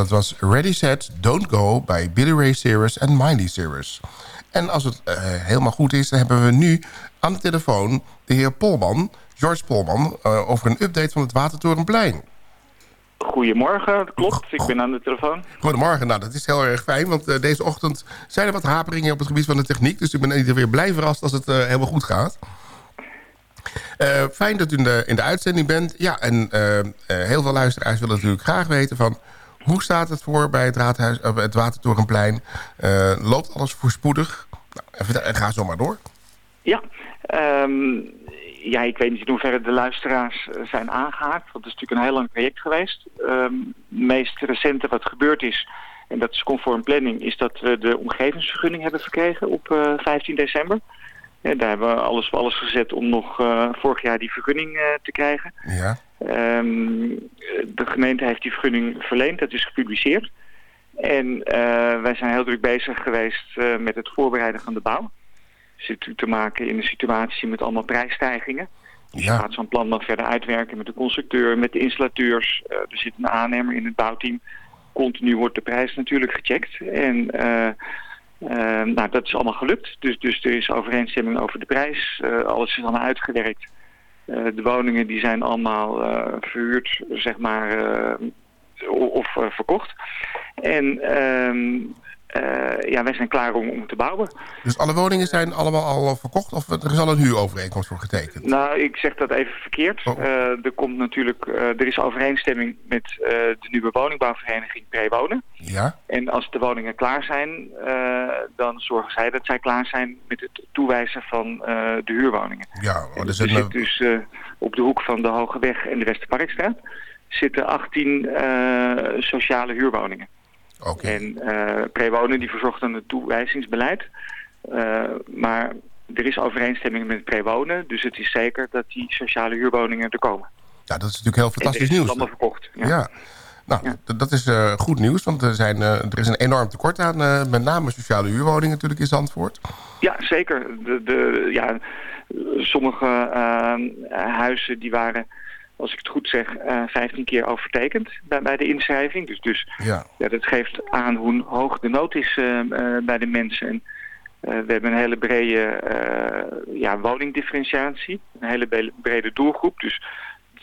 dat was Ready Set, Don't Go bij Billy Ray Cyrus en Miley Cyrus. En als het eh, helemaal goed is, dan hebben we nu aan de telefoon de heer Polman, George Polman, eh, over een update van het Watertorenplein. Goedemorgen, dat klopt. Ik ben aan de telefoon. Goedemorgen, nou dat is heel erg fijn, want eh, deze ochtend zijn er wat haperingen op het gebied van de techniek. Dus ik ben ieder weer blij verrast als het helemaal goed gaat. Fijn dat u in de, in de uitzending bent. Ja, en heel veel luisteraars willen natuurlijk graag weten van... hoe staat het voor bij het, raadhuis, eh, het Watertorenplein? Eh, loopt alles voorspoedig? Nou, ga zo maar door. Ja, ehm, ja, ik weet niet in hoeverre de luisteraars eh, zijn aangehaakt. Want het is natuurlijk een heel lang project geweest. Ehm, het meest recente wat gebeurd is, en dat is conform planning... is dat we de omgevingsvergunning hebben verkregen op eh, 15 december. Ja, daar hebben we alles voor alles gezet om nog eh, vorig jaar die vergunning eh, te krijgen. Ja, Ehm, de gemeente heeft die vergunning verleend, dat is gepubliceerd. En eh, wij zijn heel druk bezig geweest met het voorbereiden van de bouw. Zit natuurlijk te maken in een situatie met allemaal prijsstijgingen. Dus je ja, gaat zo'n plan dan verder uitwerken met de constructeur, met de installateurs. Er zit een aannemer in het bouwteam. Continu wordt de prijs natuurlijk gecheckt. En nou, dat is allemaal gelukt. Dus, dus er is overeenstemming over de prijs. Eh, alles is allemaal uitgewerkt. Eh, de woningen die zijn allemaal eh, verhuurd, zeg maar, of verkocht. En ehm, eh, ja, wij zijn klaar om, om te bouwen. dus alle woningen zijn allemaal al verkocht... of er is al een huurovereenkomst voor getekend? Nou, ik zeg dat even verkeerd. Oh. Eh, er komt natuurlijk, eh, er is overeenstemming met eh, de nieuwe woningbouwvereniging Prewonen. Ja, En als de woningen klaar zijn, eh, dan zorgen zij dat zij klaar zijn met het toewijzen van eh, de huurwoningen. ja oh, er dus een, zit dus eh, op de hoek van de Hoge Weg en de Westerparkstraat zitten 18 eh, sociale huurwoningen. En eh Prewonen die verzorgt dan het toewijzingsbeleid. Eh, maar er is overeenstemming met Prewonen, dus het is zeker dat die sociale huurwoningen er komen. ja, dat is natuurlijk heel fantastisch is nieuws. allemaal verkocht. Ja. Ja. Nou, Ja. dat is eh, goed nieuws, want er, zijn, er is een enorm tekort aan met name sociale huurwoningen natuurlijk in Zandvoort. Ja, zeker. De, de, ja, sommige huizen die waren, als ik het goed zeg, eh 15 keer overtekend bij, bij de inschrijving. Dus, dus Ja, ja, dat geeft aan hoe hoog de nood is eh, eh, bij de mensen. En, we hebben een hele brede ja, woningdifferentiatie, een hele brede doelgroep. Dus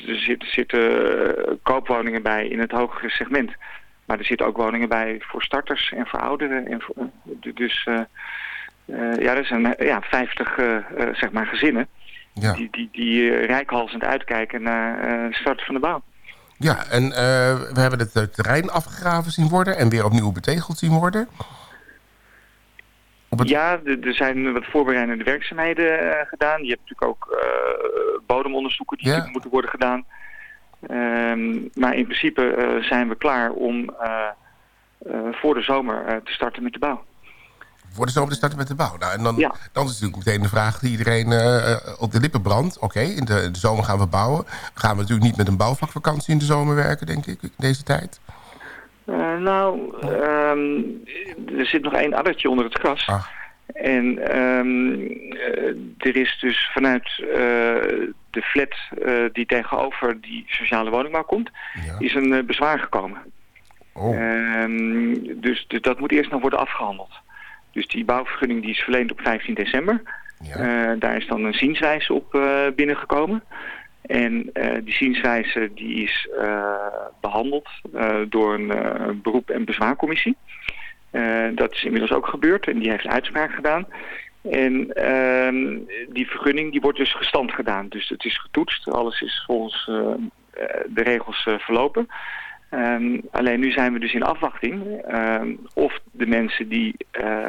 er zitten, zitten koopwoningen bij in het hogere segment. Maar er zitten ook woningen bij voor starters en voor ouderen. En voor, dus ja, er zijn ja, 50 eh, eh, zeg maar gezinnen ja. die, die, die eh, rijkhalsend uitkijken naar eh, de start van de bouw. ja en eh, we hebben het terrein afgegraven zien worden en weer opnieuw betegeld zien worden. Het, Ja, er zijn wat voorbereidende werkzaamheden gedaan. Je hebt natuurlijk ook bodemonderzoeken die Ja. moeten worden gedaan. Ehm, maar in principe zijn we klaar om voor de zomer te starten met de bouw. Voor de zomer te starten met de bouw. Nou, en dan, Ja. dan is natuurlijk meteen de vraag die iedereen eh, eh, op de lippen brandt. Oké, in, de, in de zomer gaan we bouwen. Gaan we natuurlijk niet met een bouwvakvakantie in de zomer werken, denk ik, in deze tijd. Eh, nou, ehm, er zit nog één addertje onder het gras. Ah. En ehm, eh, er is dus vanuit de flat die tegenover die sociale woningbouw komt, Ja. is een bezwaar gekomen. Oh, Ehm, dus, dus dat moet eerst nog worden afgehandeld. Dus die bouwvergunning die is verleend op 15 december. ja. Eh, daar is dan een zienswijze op eh, binnengekomen. En eh, die zienswijze die is eh, behandeld eh, door een beroep- en bezwaarcommissie. Dat is inmiddels ook gebeurd en die heeft uitspraak gedaan. En ehm, die vergunning die wordt dus gestand gedaan. Dus het is getoetst. Alles is volgens de regels verlopen. Ehm, alleen nu zijn we dus in afwachting ehm, of de mensen die eh,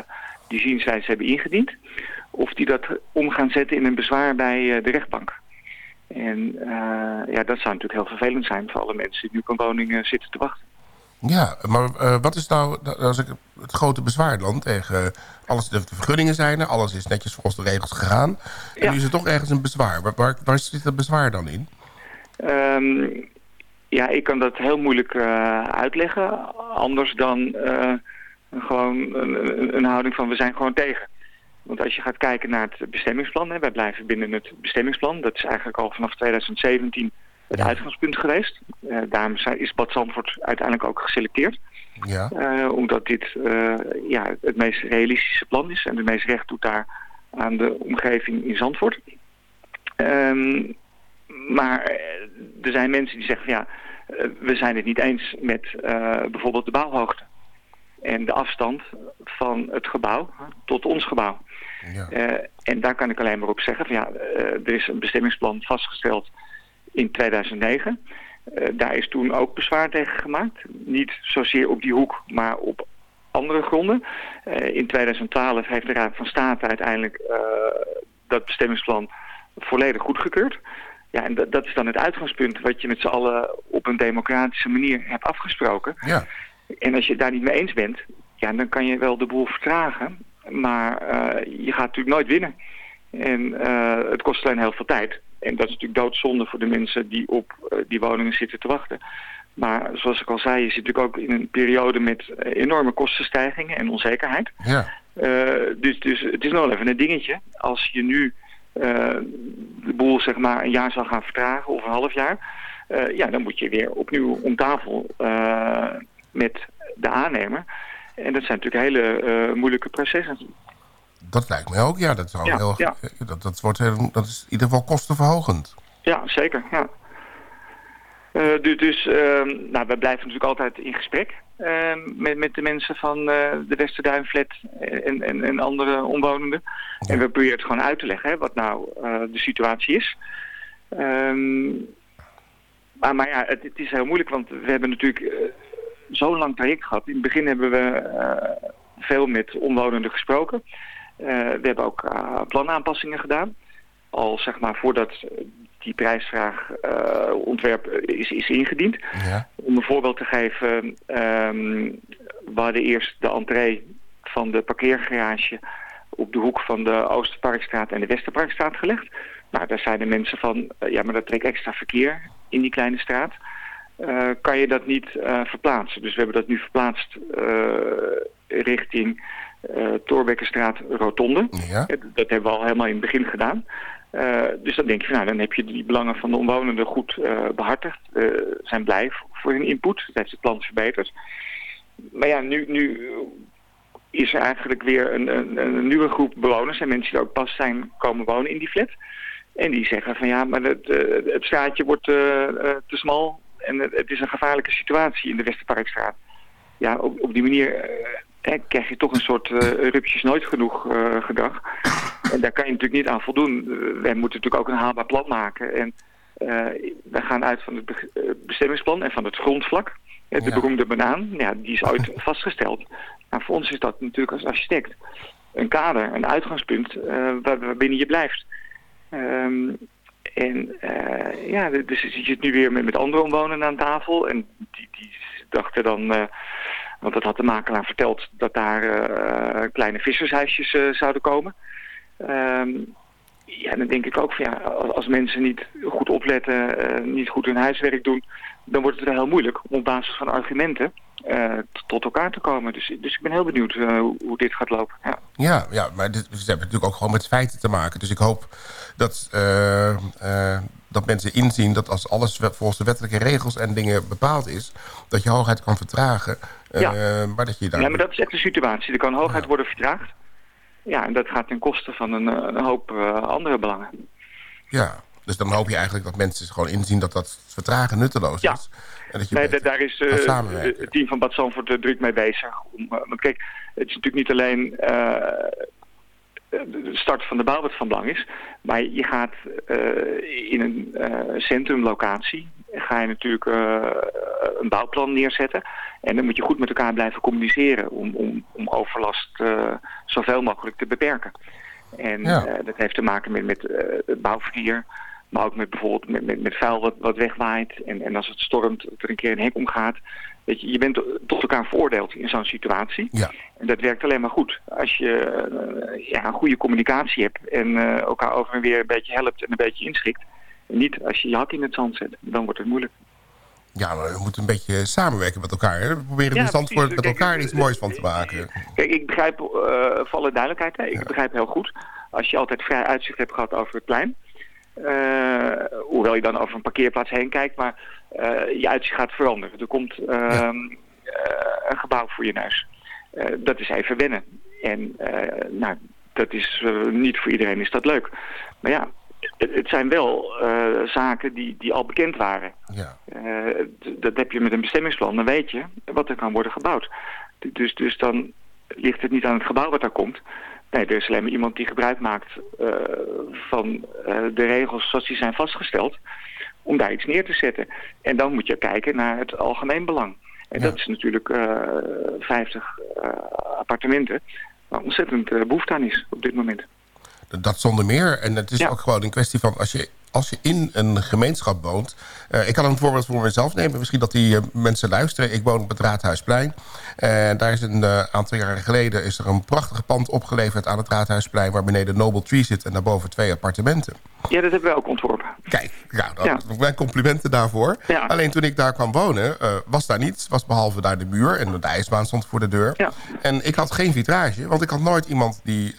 die zienswijze hebben ingediend, of die dat om gaan zetten in een bezwaar bij eh, de rechtbank. En eh, ja, dat zou natuurlijk heel vervelend zijn voor alle mensen die nu op een woning zitten te wachten. Ja, maar wat is nou als ik, het grote bezwaar dan tegen alles, de vergunningen zijn er, alles is netjes volgens de regels gegaan. En Ja. nu is er toch ergens een bezwaar. Waar, waar, waar zit dat bezwaar dan in? Ehm, ja, ik kan dat heel moeilijk eh, uitleggen. Anders dan eh, gewoon een, een- houding van we zijn gewoon tegen. Want als je gaat kijken naar het bestemmingsplan, hè, wij blijven binnen het bestemmingsplan. Dat is eigenlijk al vanaf 2017 het uitgangspunt geweest. Eh, daarom is Bad Zandvoort uiteindelijk ook geselecteerd. Ja. Omdat dit ja, het meest realistische plan is en het meest recht doet daar aan de omgeving in Zandvoort. Ehm, maar eh, er zijn mensen die zeggen van ja, eh, we zijn het niet eens met eh, bijvoorbeeld de bouwhoogte. En de afstand van het gebouw tot ons gebouw. Ja. En daar kan ik alleen maar op zeggen van ja, er is een bestemmingsplan vastgesteld in 2009. Eh, daar is toen ook bezwaar tegen gemaakt. Niet zozeer op die hoek, maar op andere gronden. In 2012 heeft de Raad van State uiteindelijk dat bestemmingsplan volledig goedgekeurd. Ja, en dat, dat is dan het uitgangspunt wat je met z'n allen op een democratische manier hebt afgesproken. Ja. En als je het daar niet mee eens bent, ja, dan kan je wel de boel vertragen. Maar eh, je gaat natuurlijk nooit winnen. En eh, het kost alleen heel veel tijd. En dat is natuurlijk doodzonde voor de mensen die op eh, die woningen zitten te wachten. Maar zoals ik al zei, je zit natuurlijk ook in een periode met enorme kostenstijgingen en onzekerheid. Ja. Dus, dus het is nog wel even een dingetje. Als je nu de boel zeg maar een jaar zal gaan vertragen of een half jaar... eh, ja, dan moet je weer opnieuw om tafel eh, met de aannemer. En dat zijn natuurlijk hele eh, moeilijke processen. Dat lijkt mij ook, ja. Dat, zou Ja, heel, ja. dat, dat, wordt heel, dat is in ieder geval kostenverhogend. Ja, zeker. Ja. Eh, dus dus ehm, nou, we blijven natuurlijk altijd in gesprek ehm, met, met de mensen van eh, de Westerduinflat en, en, en andere omwonenden. En we proberen het gewoon uit te leggen hè, wat nou eh, de situatie is. Ehm, maar, maar ja, het, het is heel moeilijk, want we hebben natuurlijk zo'n lang traject gehad. In het begin hebben we veel met omwonenden gesproken. We hebben ook planaanpassingen gedaan. Al zeg maar voordat die prijsvraag eh, ontwerp is, is ingediend. Ja. Om een voorbeeld te geven, ehm, we hadden eerst de entree van de parkeergarage op de hoek van de Oosterparkstraat en de Westerparkstraat gelegd. Nou, daar zeiden mensen van, eh, ja, maar dat trekt extra verkeer in die kleine straat. Eh, kan je dat niet eh, verplaatsen? Dus we hebben dat nu verplaatst eh, richting eh Torbekkenstraat Rotonde. Ja. Eh, Dat hebben we al helemaal in het begin gedaan. Eh, dus dan denk je, nou, dan heb je die belangen van de omwonenden goed eh, behartigd. We zijn blij voor hun input. Dat heeft het plan verbeterd. Maar ja, nu, nu is er eigenlijk weer een, een, een nieuwe groep bewoners... en mensen die ook pas zijn komen wonen in die flat. En die zeggen van ja, maar het, eh, het straatje wordt eh, eh, te smal... en het, is een gevaarlijke situatie in de Westerparkstraat. Ja, op, op die manier eh, krijg je toch een soort eh rupsjes nooit genoeg eh, gedrag. En daar kan je natuurlijk niet aan voldoen. Eh, wij moeten natuurlijk ook een haalbaar plan maken. En eh wij gaan uit van het eh, bestemmingsplan en van het grondvlak. De Ja. beroemde banaan, ja, die is ooit vastgesteld. Nou, voor ons is dat natuurlijk als architect een kader, een uitgangspunt waar, waarbinnen je blijft. Ehm, en ja, dus je zit nu weer met, met andere omwonenden aan tafel. En die, die dachten dan, want dat had de makelaar verteld, dat daar kleine vissershuisjes zouden komen. Ehm, ja, dan denk ik ook van ja, als, mensen niet goed opletten, eh, niet goed hun huiswerk doen, dan wordt het wel heel moeilijk om op basis van argumenten eh, tot elkaar te komen. Dus, dus ik ben heel benieuwd eh, hoe, dit gaat lopen. Ja. Ja, ja maar dit, ze hebben natuurlijk ook gewoon met feiten te maken. Dus ik hoop dat, dat mensen inzien dat als alles we- volgens de wettelijke regels en dingen bepaald is... dat je hoogheid kan vertragen. Ja. maar dat je daar... Ja, maar dat is echt de situatie. Er kan hoogheid worden vertraagd. Ja, en dat gaat ten koste van een, eh, een hoop eh, andere belangen. Ja, dus dan hoop je eigenlijk dat mensen gewoon inzien dat dat vertragen nutteloos Ja. is. En dat je Nee, daar is eh, het team van Bad Zandvoort eh, druk mee bezig. Om, want kijk, het is natuurlijk niet alleen de start van de bouw wat van belang is. Maar je gaat in een centrumlocatie ga je natuurlijk eh, een bouwplan neerzetten. En dan moet je goed met elkaar blijven communiceren om, om, om overlast eh, zoveel mogelijk te beperken. En Ja. eh, dat heeft te maken met, met het bouwverkeer, maar ook met bijvoorbeeld met, met, met vuil wat, wat wegwaait. En, en als het stormt, dat er een keer een hek omgaat. Weet je, je bent tot elkaar veroordeeld in zo'n situatie. Ja. En dat werkt alleen maar goed. Als je ja, een goede communicatie hebt en elkaar over en weer een beetje helpt en een beetje inschikt. Niet als je je hak in het zand zet, dan wordt het moeilijk. Ja, maar we moeten een beetje samenwerken met elkaar. Hè? We proberen Ja, in Zandvoort precies. met elkaar Kijk, iets moois van te maken. Kijk, ik begrijp, eh voor alle duidelijkheid, hè, ik begrijp heel goed. Als je altijd vrij uitzicht hebt gehad over het plein. eh, hoewel je dan over een parkeerplaats heen kijkt, maar eh, je uitzicht gaat veranderen. Er komt ehm, een gebouw voor je neus. Eh, dat is even wennen. En eh, nou, dat is eh, niet voor iedereen is dat leuk. Maar ja, het, het zijn wel zaken die, die al bekend waren. Ja. dat heb je met een bestemmingsplan. Dan weet je wat er kan worden gebouwd. Dus, dus dan ligt het niet aan het gebouw wat daar komt. Nee, er is alleen maar iemand die gebruik maakt van de regels zoals die zijn vastgesteld om daar iets neer te zetten. En dan moet je kijken naar het algemeen belang. En dat is natuurlijk uh, 50 uh, appartementen waar ontzettend behoefte aan is op dit moment. Dat zonder meer. En het is ook gewoon een kwestie van... als je als je in een gemeenschap woont... Uh, ik kan een voorbeeld voor mezelf nemen. Misschien dat die uh, mensen luisteren. Ik woon op het Raadhuisplein. En daar is een uh, aantal jaren geleden... is er een prachtig pand opgeleverd aan het Raadhuisplein... waar beneden Noble Tree zit en daarboven twee appartementen. Ja, dat hebben we ook ontworpen. Kijk, ja, dat, ja. mijn complimenten daarvoor. Ja. Alleen toen ik daar kwam wonen, was daar niets. Was behalve daar de muur en de ijsbaan stond voor de deur. Ja. En ik had geen vitrage, want ik had nooit iemand die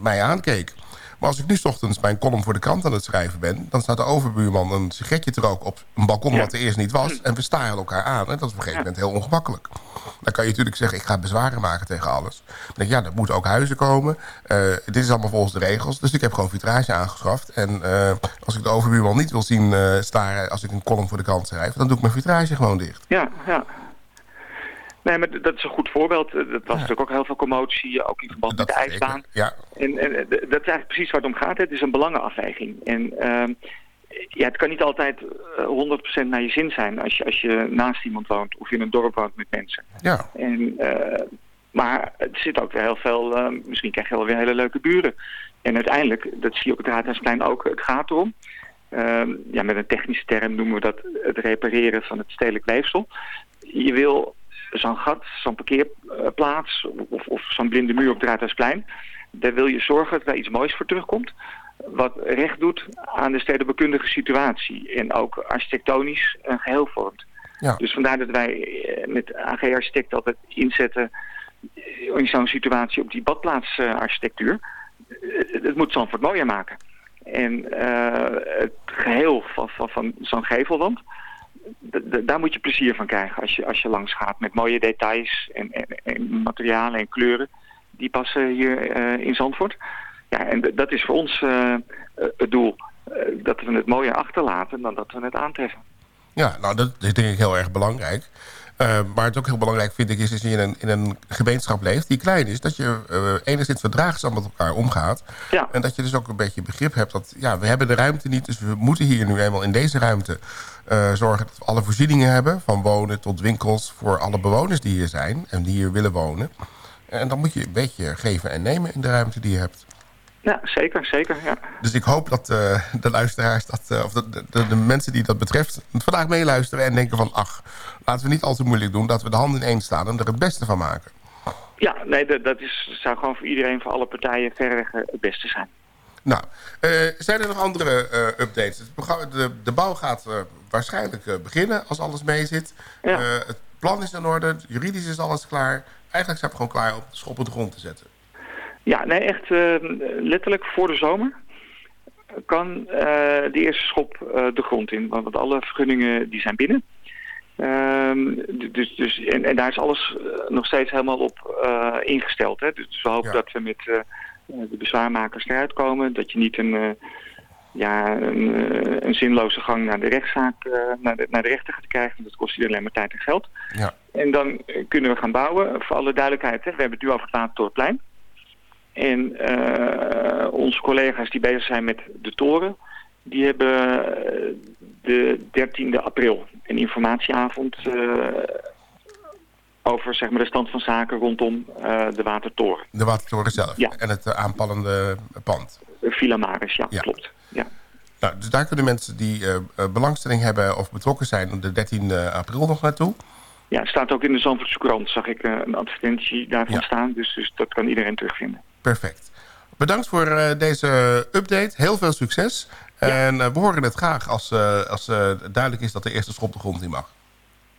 mij aankeek. Maar als ik nu ochtends mijn column voor de krant aan het schrijven ben... dan staat de overbuurman een sigaretje te roken op een balkon Ja. wat er eerst niet was... en we staren elkaar aan. En dat is op een gegeven moment heel ongemakkelijk. Dan kan je natuurlijk zeggen, ik ga bezwaren maken tegen alles. Dan denk ik, ja, er moeten ook huizen komen. Eh, dit is allemaal volgens de regels. Dus ik heb gewoon vitrage aangeschaft. En eh, als ik de overbuurman niet wil zien eh, staren... als ik een column voor de krant schrijf... dan doe ik mijn vitrage gewoon dicht. Ja, ja. Nee, maar dat is een goed voorbeeld. Eh, Dat was natuurlijk ook heel veel commotie, ook in verband met de ijsbaan. Ja, En, en eh, dat is eigenlijk precies waar het om gaat. Het is een belangenafweging. En ehm, ja, het kan niet altijd eh, 100% naar je zin zijn als je, als je naast iemand woont of in een dorp woont met mensen. ja. En, eh, maar het zit ook weer heel veel, eh, misschien krijg je wel weer hele leuke buren. En uiteindelijk, dat zie je op het Raadhuisplein ook, het gaat erom. ehm, ja, met een technische term noemen we dat het repareren van het stedelijk weefsel. Je wil zo'n gat, zo'n parkeerplaats of, of zo'n blinde muur op het Raadhuisplein. Daar wil je zorgen dat er iets moois voor terugkomt. Wat recht doet aan de stedenbekundige situatie. En ook architectonisch een geheel vormt. Ja. Dus vandaar dat wij eh, met AG Architect altijd inzetten in zo'n situatie op die badplaatsarchitectuur. Eh, het moet Zandvoort mooier maken. En eh, het geheel van, van, van zo'n gevelwand, daar moet je plezier van krijgen als je, als je langs gaat. Met mooie details en, en, en materialen en kleuren die passen hier eh, in Zandvoort. Ja, en dat is voor ons eh, eh, het doel. dat we het mooier achterlaten dan dat we het aantreffen. Ja, nou, dat is denk ik heel erg belangrijk. Maar het ook heel belangrijk vind ik is... als je in een, in een gemeenschap leeft die klein is... dat je enigszins verdraagzaam met elkaar omgaat. Ja. En dat je dus ook een beetje begrip hebt dat... ja, we hebben de ruimte niet, dus we moeten hier nu eenmaal in deze ruimte... Uh, zorgen dat we alle voorzieningen hebben... van wonen tot winkels voor alle bewoners die hier zijn... en die hier willen wonen. En dan moet je een beetje geven en nemen in de ruimte die je hebt. Ja, zeker, zeker. Ja. Dus ik hoop dat uh, de luisteraars, dat, uh, of de, de, de, mensen die dat betreft... vandaag meeluisteren en denken van... ach, laten we niet al te moeilijk doen... dat we de handen ineens staan en er het beste van maken. Ja, nee, dat, dat is, zou gewoon voor iedereen, voor alle partijen... verreweg het beste zijn. Nou, uh, zijn er nog andere updates? De, de, bouw gaat waarschijnlijk beginnen als alles mee zit. Ja. het plan is in orde, juridisch is alles klaar. Eigenlijk zijn we gewoon klaar om de schop op de grond te zetten. Ja, nee, echt letterlijk voor de zomer kan de eerste schop de grond in. Want alle vergunningen die zijn binnen. Um, dus, dus, en, en, daar is alles nog steeds helemaal op ingesteld. Hè? Dus we hopen ja. dat we met de bezwaarmakers eruit komen. Dat je niet een, ja, een, een, zinloze gang naar de rechtszaak, naar, de, naar de rechter gaat krijgen. Dat kost je alleen maar tijd en geld. Ja. En dan kunnen we gaan bouwen. Voor alle duidelijkheid, hè? we hebben het nu over het Watertorenplein. En uh, onze collega's die bezig zijn met de toren, die hebben de 13e april een informatieavond uh, over zeg maar, de stand van zaken rondom uh, de Watertoren. De Watertoren zelf ja. en het aanpallende pand. Villa Maris, ja, ja. klopt. Ja. Nou, dus daar kunnen mensen die belangstelling hebben of betrokken zijn op de 13 april nog naartoe. Ja, het staat ook in de Zandvoortse krant, zag ik een advertentie daarvan ja. staan. Dus, dus dat kan iedereen terugvinden. Perfect. Bedankt voor uh, deze update. Heel veel succes. Ja. En we horen het graag als, als duidelijk is dat de eerste schop de grond in mag.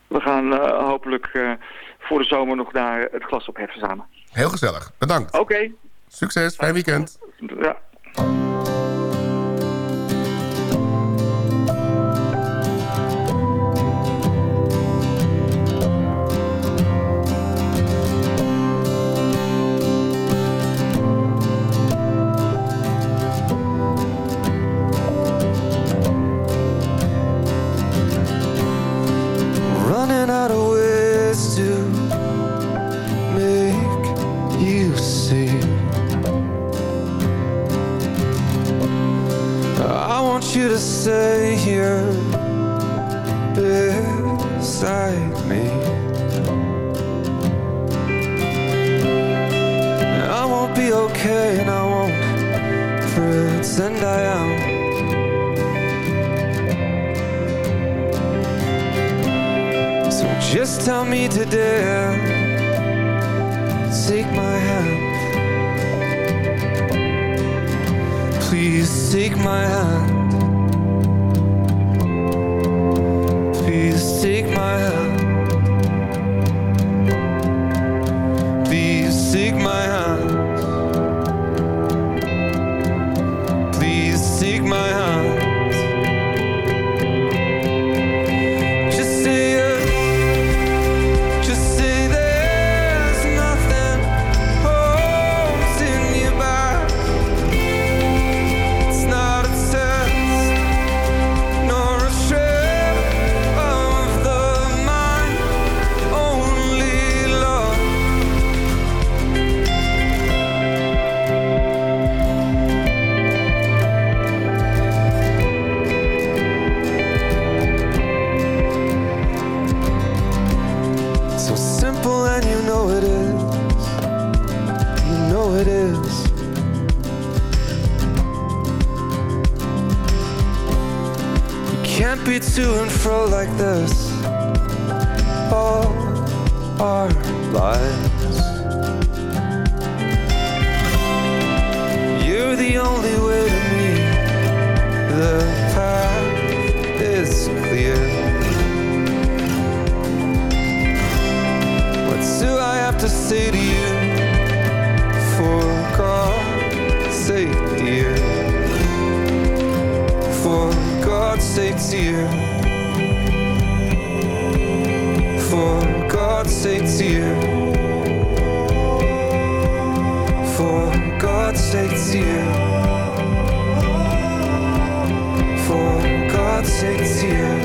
We gaan hopelijk voor de zomer nog daar het glas op heffen samen. Heel gezellig. Bedankt. Oké. Okay. Succes. Fijn weekend. Ja. tell me to do Take my hand Please take my hand to say to you, for God's sake, dear, for God's sake, dear, for God's sake, dear, for God's sake, dear, for God's sake, dear.